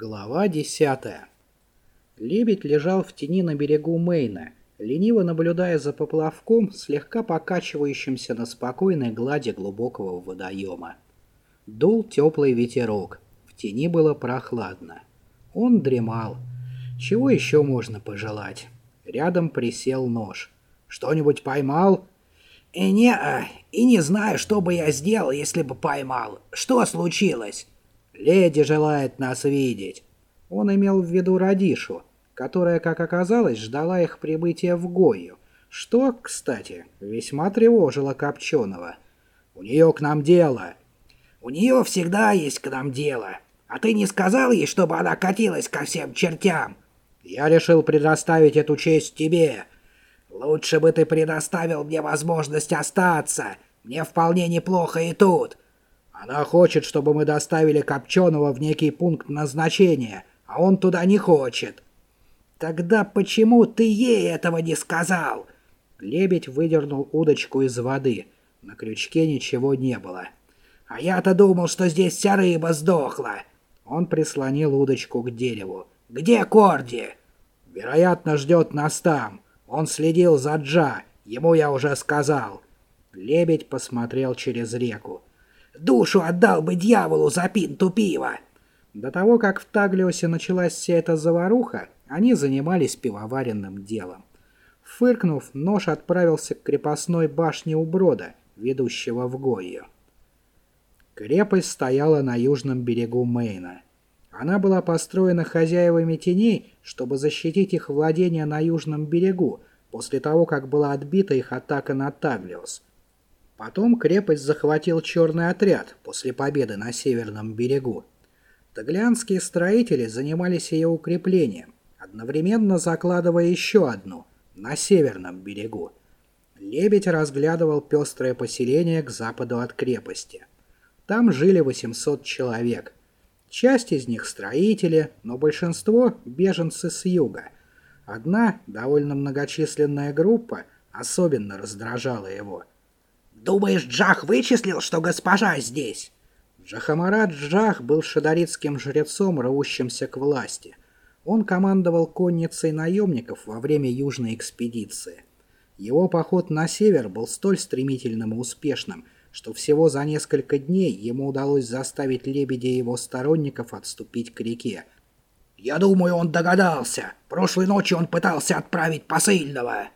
Глава 10. Лебедь лежал в тени на берегу Мейна, лениво наблюдая за поплавком, слегка покачивающимся на спокойной глади глубокого водоема. Дул теплый ветерок, в тени было прохладно. Он дремал. Чего еще можно пожелать? Рядом присел нож. «Что-нибудь поймал?» «И не, и не знаю, что бы я сделал, если бы поймал. Что случилось?» Леди желает нас видеть. Он имел в виду Радишу, которая, как оказалось, ждала их прибытия в Гою, что, кстати, весьма тревожило Копченого. «У нее к нам дело». «У нее всегда есть к нам дело. А ты не сказал ей, чтобы она катилась ко всем чертям?» «Я решил предоставить эту честь тебе». «Лучше бы ты предоставил мне возможность остаться. Мне вполне неплохо и тут». Она хочет, чтобы мы доставили Копченого в некий пункт назначения, а он туда не хочет. Тогда почему ты ей этого не сказал? Лебедь выдернул удочку из воды. На крючке ничего не было. А я-то думал, что здесь вся рыба сдохла. Он прислонил удочку к дереву. Где Корди? Вероятно, ждет нас там. Он следил за Джа. Ему я уже сказал. Лебедь посмотрел через реку. Душу отдал бы дьяволу за пинту пива!» До того, как в Таглиосе началась вся эта заваруха, они занимались пивоваренным делом. Фыркнув, нож отправился к крепостной башне у брода, ведущего в Гойю. Крепость стояла на южном берегу Мейна. Она была построена хозяевами теней, чтобы защитить их владения на южном берегу, после того, как была отбита их атака на Таглиос – Потом крепость захватил черный отряд после победы на северном берегу. Таглианские строители занимались ее укреплением, одновременно закладывая еще одну на северном берегу. Лебедь разглядывал пестрое поселение к западу от крепости. Там жили 800 человек. Часть из них строители, но большинство – беженцы с юга. Одна, довольно многочисленная группа, особенно раздражала его – Думаешь, Джах вычислил, что госпожа здесь?» Джахамарат Джах был шадаритским жрецом, рвущимся к власти. Он командовал конницей наемников во время южной экспедиции. Его поход на север был столь стремительным и успешным, что всего за несколько дней ему удалось заставить лебедя и его сторонников отступить к реке. «Я думаю, он догадался. Прошлой ночью он пытался отправить посыльного».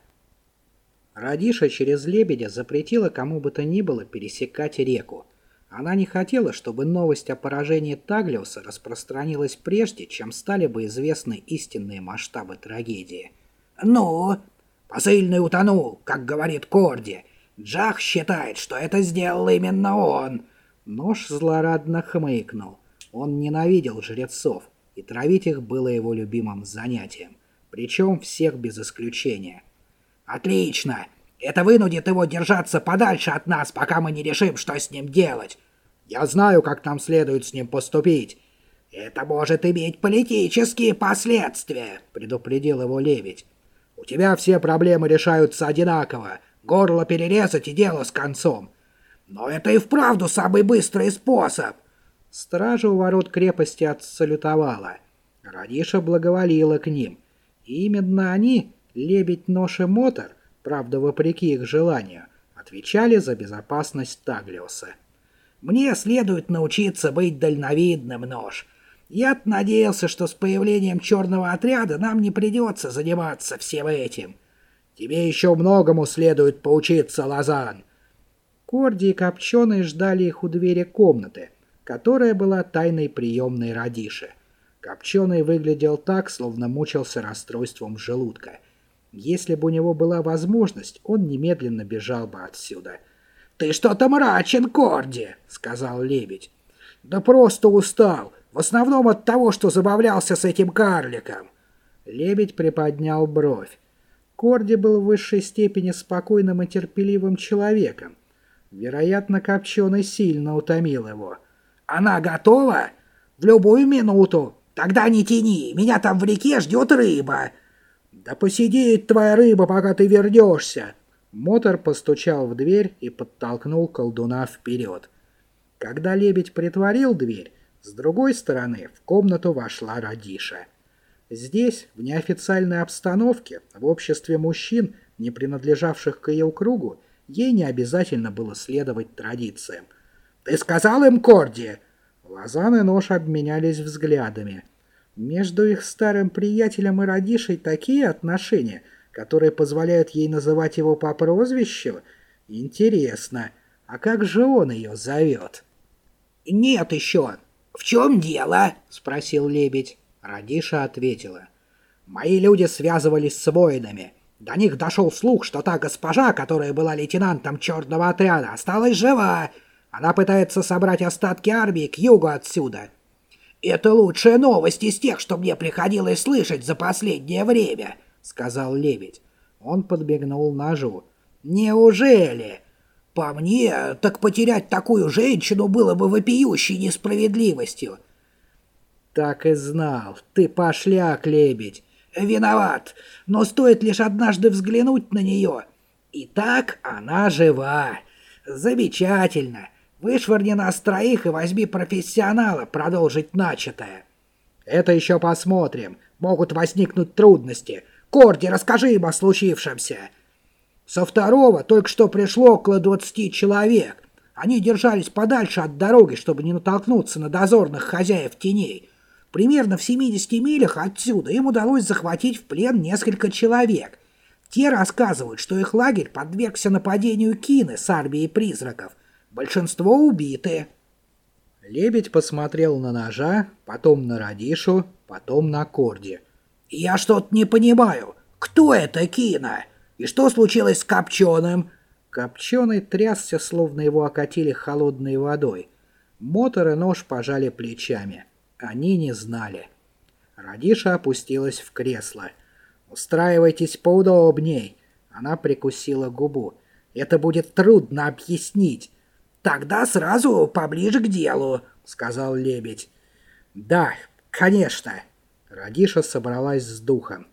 Радиша через Лебедя запретила кому бы то ни было пересекать реку. Она не хотела, чтобы новость о поражении Таглиуса распространилась прежде, чем стали бы известны истинные масштабы трагедии. «Ну, посыльный утонул, как говорит Корди. Джах считает, что это сделал именно он». Нож злорадно хмыкнул. Он ненавидел жрецов, и травить их было его любимым занятием. Причем всех без исключения – «Отлично! Это вынудит его держаться подальше от нас, пока мы не решим, что с ним делать. Я знаю, как нам следует с ним поступить». «Это может иметь политические последствия», — предупредил его Лебедь. «У тебя все проблемы решаются одинаково. Горло перерезать и дело с концом». «Но это и вправду самый быстрый способ». Стража у ворот крепости отсалютовала. Радиша благоволила к ним. И именно они Лебедь, Нож и Мотор, правда вопреки их желанию, отвечали за безопасность Таглиуса. «Мне следует научиться быть дальновидным, Нож. Я надеялся, что с появлением черного отряда нам не придется заниматься всем этим. Тебе еще многому следует поучиться, Лазан». Корди и Копченый ждали их у двери комнаты, которая была тайной приемной Радиши. Копченый выглядел так, словно мучился расстройством желудка – если бы у него была возможность, он немедленно бежал бы отсюда. «Ты что-то мрачен, Корди!» — сказал лебедь. «Да просто устал. В основном от того, что забавлялся с этим карликом». Лебедь приподнял бровь. Корди был в высшей степени спокойным и терпеливым человеком. Вероятно, Копченый сильно утомил его. «Она готова? В любую минуту. Тогда не тяни, меня там в реке ждет рыба. «Да посидит твоя рыба, пока ты вернешься!» Мотор постучал в дверь и подтолкнул колдуна вперед. Когда лебедь притворил дверь, С другой стороны в комнату вошла Радиша. Здесь, в неофициальной обстановке, в обществе мужчин, не принадлежавших к ее кругу, ей не обязательно было следовать традициям. «Ты сказал им, Корди?» Лозан и Нож обменялись взглядами. Между их старым приятелем и Радишей такие отношения, которые позволяют ей называть его по прозвищу? Интересно, а как же он ее зовет? «Нет еще. В чем дело?» — спросил лебедь. Радиша ответила. «Мои люди связывались с воинами. До них дошел слух, что та госпожа, которая была лейтенантом черного отряда, осталась жива. Она пытается собрать остатки армии к югу отсюда. «Это лучшая новость из тех, что мне приходилось слышать за последнее время», — сказал лебедь. Он подбегнул ножу. «Неужели? По мне, так потерять такую женщину было бы вопиющей несправедливостью». «Так и знал. Ты пошляк, лебедь». «Виноват, но стоит лишь однажды взглянуть на нее. И так она жива. Замечательно. Вышвырни нас троих и возьми профессионала продолжить начатое. Это еще посмотрим. Могут возникнуть трудности. Корди, расскажи им о случившемся. Со второго только что пришло около двадцати человек. Они держались подальше от дороги, чтобы не натолкнуться на дозорных хозяев теней. Примерно в 70 милях отсюда им удалось захватить в плен несколько человек. Те рассказывают, что их лагерь подвергся нападению Кины с армией призраков. Большинство убиты. Лебедь посмотрел на ножа, потом на Радишу, потом на Корди. «Я что-то не понимаю. Кто это Кина? И что случилось с Копченым?» Копченый трясся, словно его окатили холодной водой. Мотор и нож пожали плечами. Они не знали. Радиша опустилась в кресло. «Устраивайтесь поудобней!» Она прикусила губу. «Это будет трудно объяснить. «Тогда сразу поближе к делу», — сказал лебедь. «Да, конечно». Радиша собралась с духом.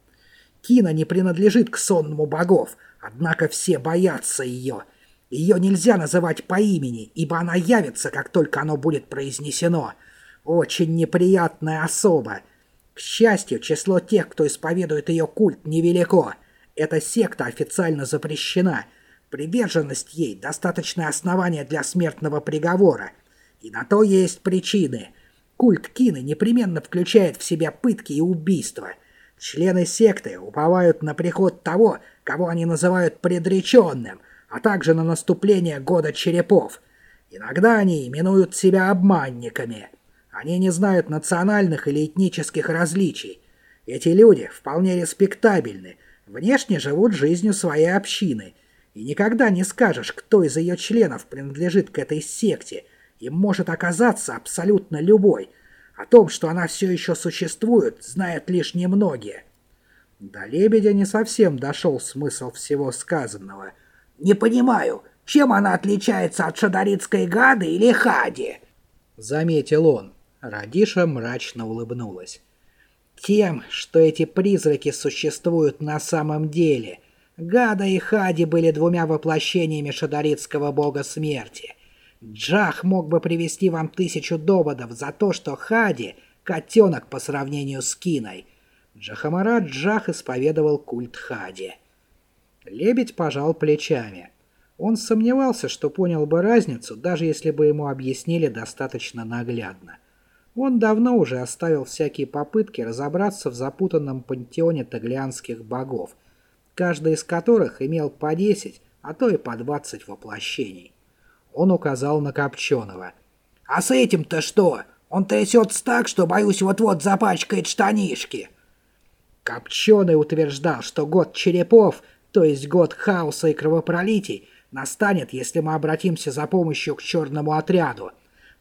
«Кина не принадлежит к сонному богов, однако все боятся ее. Ее нельзя называть по имени, ибо она явится, как только оно будет произнесено. Очень неприятная особа. К счастью, число тех, кто исповедует ее культ, невелико. Эта секта официально запрещена — Приверженность ей – достаточное основание для смертного приговора. И на то есть причины. Культ Кины непременно включает в себя пытки и убийства. Члены секты уповают на приход того, кого они называют предреченным, а также на наступление года черепов. Иногда они именуют себя обманниками. Они не знают национальных или этнических различий. Эти люди вполне респектабельны, внешне живут жизнью своей общины – и никогда не скажешь, кто из ее членов принадлежит к этой секте, и может оказаться абсолютно любой. О том, что она все еще существует, знают лишь немногие. До лебедя не совсем дошел смысл всего сказанного. «Не понимаю, чем она отличается от шадаритской гады или хади?» Заметил он. Радиша мрачно улыбнулась. «Тем, что эти призраки существуют на самом деле», Гада и Хади были двумя воплощениями шадаритского бога смерти. Джах мог бы привести вам тысячу доводов за то, что Хади — котенок по сравнению с Киной. Джахамарат Джах исповедовал культ Хади. Лебедь пожал плечами. Он сомневался, что понял бы разницу, даже если бы ему объяснили достаточно наглядно. Он давно уже оставил всякие попытки разобраться в запутанном пантеоне таглианских богов — каждый из которых имел по 10, а то и по 20 воплощений. Он указал на Копченого. «А с этим-то что? Он трясется так, что, боюсь, вот-вот запачкает штанишки». Копченый утверждал, что год черепов, то есть год хаоса и кровопролитий, настанет, если мы обратимся за помощью к черному отряду.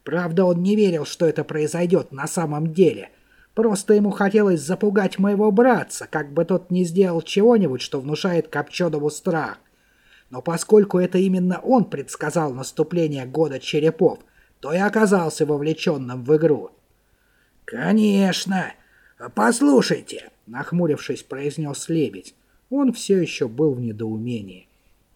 Правда, он не верил, что это произойдет на самом деле – Просто ему хотелось запугать моего братца, как бы тот не сделал чего-нибудь, что внушает Копченову страх. Но поскольку это именно он предсказал наступление года черепов, то и оказался вовлеченным в игру. «Конечно! Послушайте!» — нахмурившись, произнес лебедь. Он все еще был в недоумении.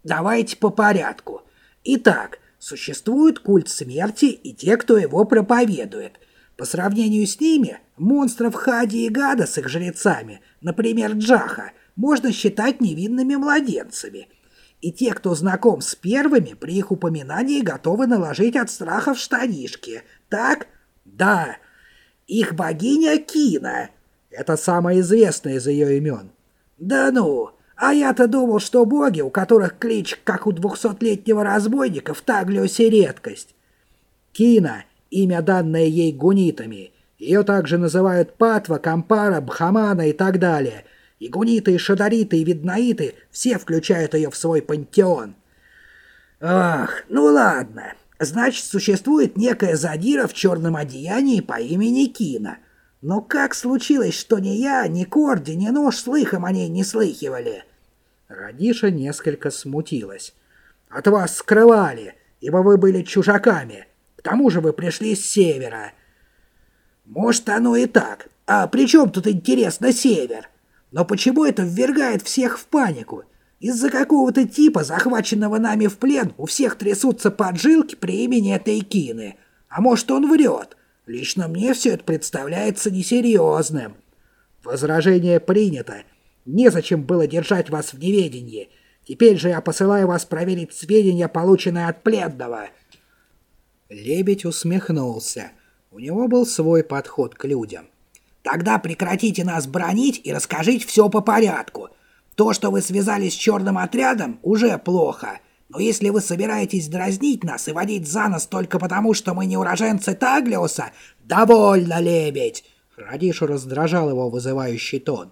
«Давайте по порядку. Итак, существует культ смерти и те, кто его проповедует — По сравнению с ними, монстров Хади и Гада с их жрецами, например, Джаха, можно считать невинными младенцами. И те, кто знаком с первыми, при их упоминании готовы наложить от страха в штанишки. Так? Да. Их богиня Кина. Это самое известное из ее имен. Да ну, а я-то думал, что боги, у которых клич, как у двухсотлетнего разбойника, в Таглиосе редкость. Кина — имя, данное ей гунитами. Ее также называют Патва, Кампара, Бхамана и так далее. И гуниты, и шадариты, и виднаиты все включают ее в свой пантеон. Ах, ну ладно. Значит, существует некая задира в черном одеянии по имени Кина. Но как случилось, что ни я, ни Корди, ни Нож слыхом о ней не слыхивали? Радиша несколько смутилась. От вас скрывали, ибо вы были чужаками. Тому же вы пришли с севера. Может, оно и так. А при чем тут, интересно, север? Но почему это ввергает всех в панику? Из-за какого-то типа, захваченного нами в плен, у всех трясутся поджилки при имени этой Кины. А может, он врет? Лично мне все это представляется несерьезным. Возражение принято. Незачем было держать вас в неведении. Теперь же я посылаю вас проверить сведения, полученные от пленного. Лебедь усмехнулся. У него был свой подход к людям. Тогда прекратите нас бронить и расскажите все по порядку. То, что вы связались с черным отрядом, уже плохо. Но если вы собираетесь дразнить нас и водить за нос только потому, что мы не уроженцы Таглиуса, довольно, лебедь!» Радишу раздражал его вызывающий тон.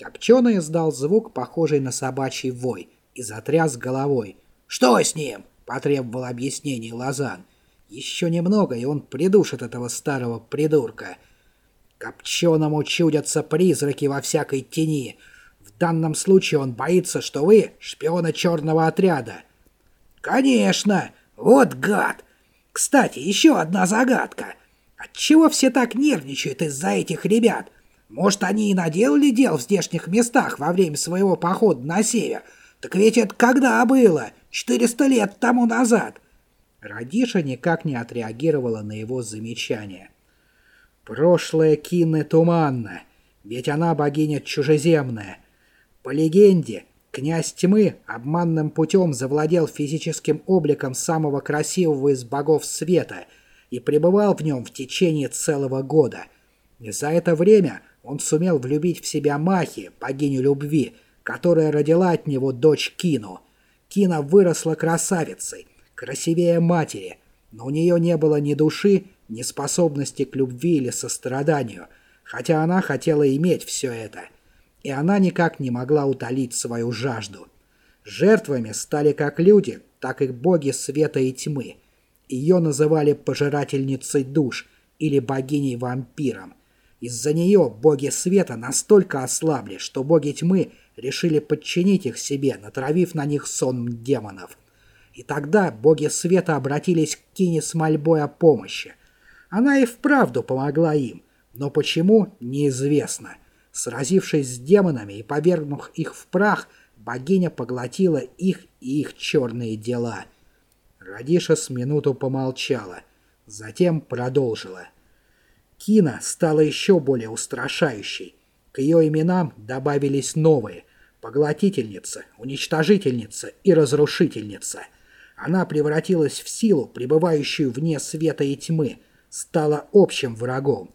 Копченый издал звук, похожий на собачий вой, и затряс головой. «Что с ним?» — потребовал объяснений Лазан. «Еще немного, и он придушит этого старого придурка. Копченому чудятся призраки во всякой тени. В данном случае он боится, что вы — шпиона черного отряда. «Конечно! Вот гад! Кстати, еще одна загадка. Отчего все так нервничают из-за этих ребят? Может, они и наделали дел в здешних местах во время своего похода на север? Так ведь это когда было? 400 лет тому назад!» Радиша никак не отреагировала на его замечание. «Прошлое Кинны туманно, ведь она богиня чужеземная. По легенде, Князь Тьмы обманным путем завладел физическим обликом самого красивого из богов света и пребывал в нем в течение целого года. И за это время он сумел влюбить в себя Махи, богиню любви, которая родила от него дочь Кину. Кина выросла красавицей, красивее матери, но у нее не было ни души, ни способности к любви или состраданию, хотя она хотела иметь все это – и она никак не могла утолить свою жажду. Жертвами стали как люди, так и боги света и тьмы. Ее называли пожирательницей душ или богиней-вампиром. Из-за нее боги света настолько ослабли, что боги тьмы решили подчинить их себе, натравив на них сон демонов. И тогда боги света обратились к Кине с мольбой о помощи. Она и вправду помогла им, но почему, неизвестно – Сразившись с демонами и повергнув их в прах, богиня поглотила их и их черные дела. Радиша с минуту помолчала, затем продолжила. Кина стала еще более устрашающей. К ее именам добавились новые – поглотительница, уничтожительница и разрушительница. Она превратилась в силу, пребывающую вне света и тьмы, стала общим врагом.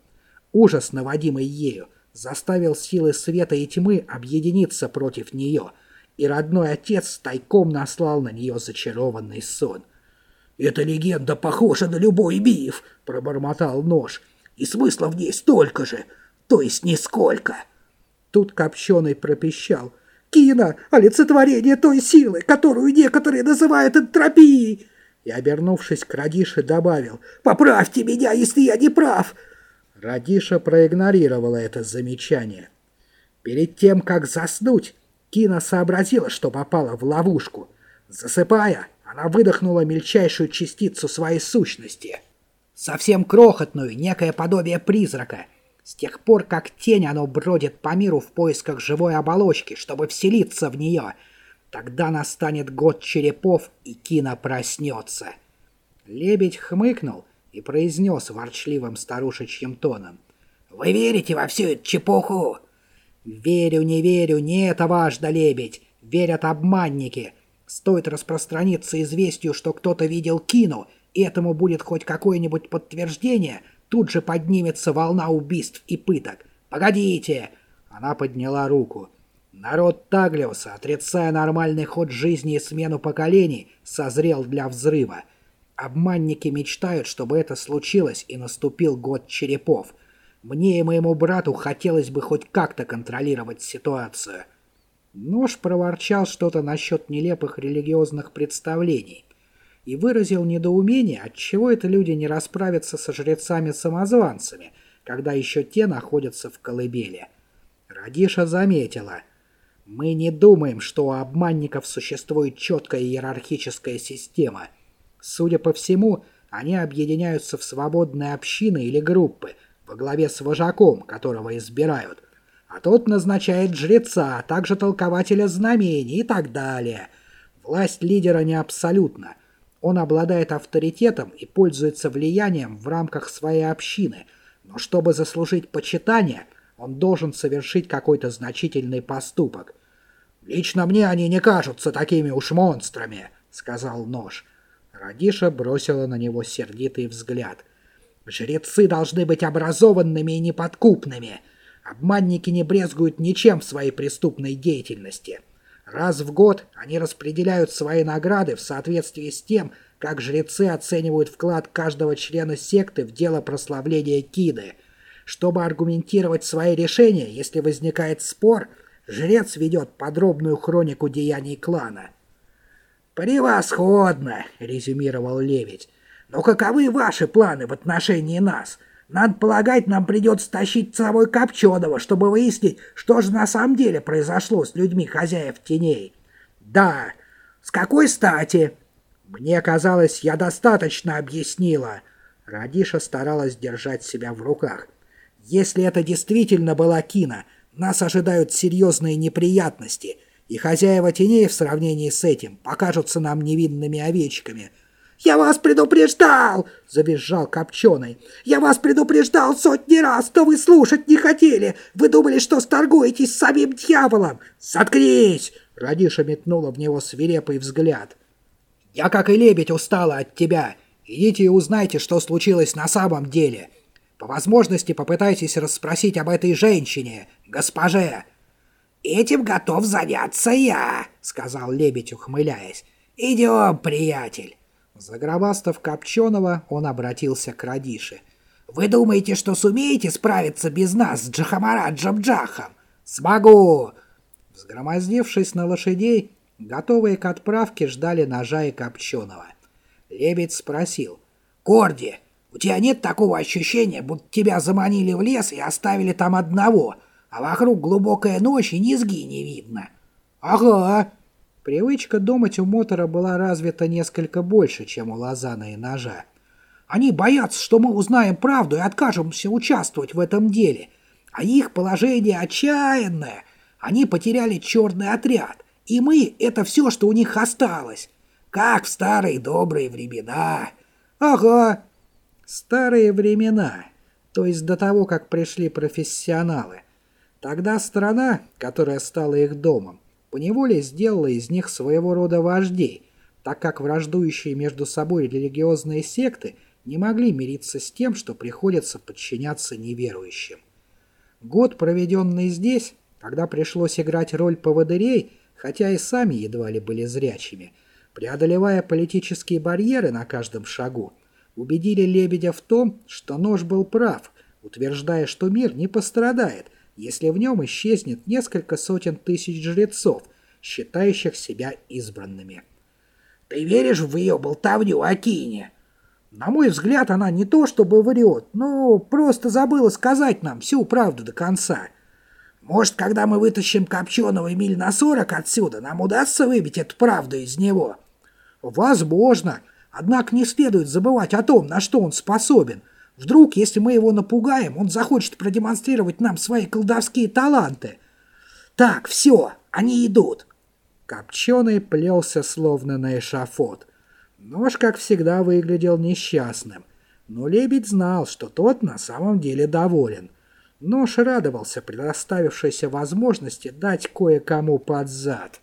Ужас, наводимый ею, заставил силы света и тьмы объединиться против нее, и родной отец тайком наслал на нее зачарованный сон. «Эта легенда похожа на любой миф», — пробормотал нож, — «и смысла в ней столько же, то есть нисколько». Тут Копченый пропищал. «Кина — олицетворение той силы, которую некоторые называют энтропией!» И, обернувшись к Радише, добавил «Поправьте меня, если я не прав!» Радиша проигнорировала это замечание. Перед тем, как заснуть, Кина сообразила, что попала в ловушку. Засыпая, она выдохнула мельчайшую частицу своей сущности. Совсем крохотную, некое подобие призрака. С тех пор, как тень оно бродит по миру в поисках живой оболочки, чтобы вселиться в нее, тогда настанет год черепов, и Кина проснется. Лебедь хмыкнул и произнес ворчливым старушечьим тоном. «Вы верите во всю эту чепуху?» «Верю, не верю, не это важно, лебедь. Верят обманники. Стоит распространиться известию, что кто-то видел Кину, и этому будет хоть какое-нибудь подтверждение, тут же поднимется волна убийств и пыток. Погодите!» Она подняла руку. Народ Таглиуса, отрицая нормальный ход жизни и смену поколений, созрел для взрыва. Обманники мечтают, чтобы это случилось, и наступил год черепов. Мне и моему брату хотелось бы хоть как-то контролировать ситуацию. Нож проворчал что-то насчет нелепых религиозных представлений и выразил недоумение, отчего это люди не расправятся со жрецами-самозванцами, когда еще те находятся в колыбели. Радиша заметила. «Мы не думаем, что у обманников существует четкая иерархическая система. Судя по всему, они объединяются в свободные общины или группы, во главе с вожаком, которого избирают. А тот назначает жреца, а также толкователя знамений и так далее. Власть лидера не абсолютна. Он обладает авторитетом и пользуется влиянием в рамках своей общины, но чтобы заслужить почитание, он должен совершить какой-то значительный поступок. «Лично мне они не кажутся такими уж монстрами», — сказал Нож. Радиша бросила на него сердитый взгляд. «Жрецы должны быть образованными и неподкупными. Обманники не брезгуют ничем в своей преступной деятельности. Раз в год они распределяют свои награды в соответствии с тем, как жрецы оценивают вклад каждого члена секты в дело прославления Киды. Чтобы аргументировать свои решения, если возникает спор, жрец ведет подробную хронику деяний клана. «Превосходно!» — резюмировал Левить. «Но каковы ваши планы в отношении нас?» Надо полагать, нам придется тащить с собой Копченого, чтобы выяснить, что же на самом деле произошло с людьми хозяев теней. Да, с какой стати? Мне казалось, я достаточно объяснила. Радиша старалась держать себя в руках. Если это действительно была Кина, нас ожидают серьезные неприятности, и хозяева теней в сравнении с этим покажутся нам невинными овечками — «Я вас предупреждал!» — завизжал Копченый. «Я вас предупреждал сотни раз, но вы слушать не хотели! Вы думали, что сторгуетесь с самим дьяволом!» «Заткнись!» — Радиша метнула в него свирепый взгляд. «Я, как и лебедь, устала от тебя. Идите и узнайте, что случилось на самом деле. По возможности попытайтесь расспросить об этой женщине, госпоже». «Этим готов заняться я», — сказал лебедь, ухмыляясь. «Идем, приятель». Загробастав Копченого, он обратился к Радише. «Вы думаете, что сумеете справиться без нас с Джахамараджем Джахом?» «Смогу!» Взгромоздившись на лошадей, готовые к отправке ждали ножа и Копченого. Лебедь спросил. «Корди, у тебя нет такого ощущения, будто тебя заманили в лес и оставили там одного, а вокруг глубокая ночь и низги не видно?» «Ага!» Привычка думать у Мотора была развита несколько больше, чем у Лозана и Ножа. Они боятся, что мы узнаем правду и откажемся участвовать в этом деле. А их положение отчаянное. Они потеряли черный отряд. И мы — это все, что у них осталось. Как в старые добрые времена. Ага, старые времена. То есть до того, как пришли профессионалы. Тогда страна, которая стала их домом, поневоле сделала из них своего рода вождей, так как враждующие между собой религиозные секты не могли мириться с тем, что приходится подчиняться неверующим. Год, проведенный здесь, когда пришлось играть роль поводырей, хотя и сами едва ли были зрячими, преодолевая политические барьеры на каждом шагу, убедили Лебедя в том, что нож был прав, утверждая, что мир не пострадает, если в нем исчезнет несколько сотен тысяч жрецов, считающих себя избранными. «Ты веришь в ее болтовню о Кине?» «На мой взгляд, она не то чтобы врет, но просто забыла сказать нам всю правду до конца». «Может, когда мы вытащим Копченого миль на сорок отсюда, нам удастся выбить эту правду из него?» «Возможно. Однако не следует забывать о том, на что он способен». Вдруг, если мы его напугаем, он захочет продемонстрировать нам свои колдовские таланты. Так, все, они идут. Копченый плелся словно на эшафот. Нож, как всегда, выглядел несчастным. Но лебедь знал, что тот на самом деле доволен. Нож радовался предоставившейся возможности дать кое-кому под зад.